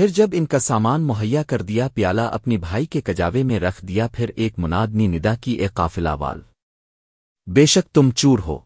پھر جب ان کا سامان مہیا کر دیا، پیالہ اپنی بھائی کے کجاوے میں رکھ دیا، پھر ایک منادنی ندا کی ایک قافلہ وال، بے شک تم چور ہو۔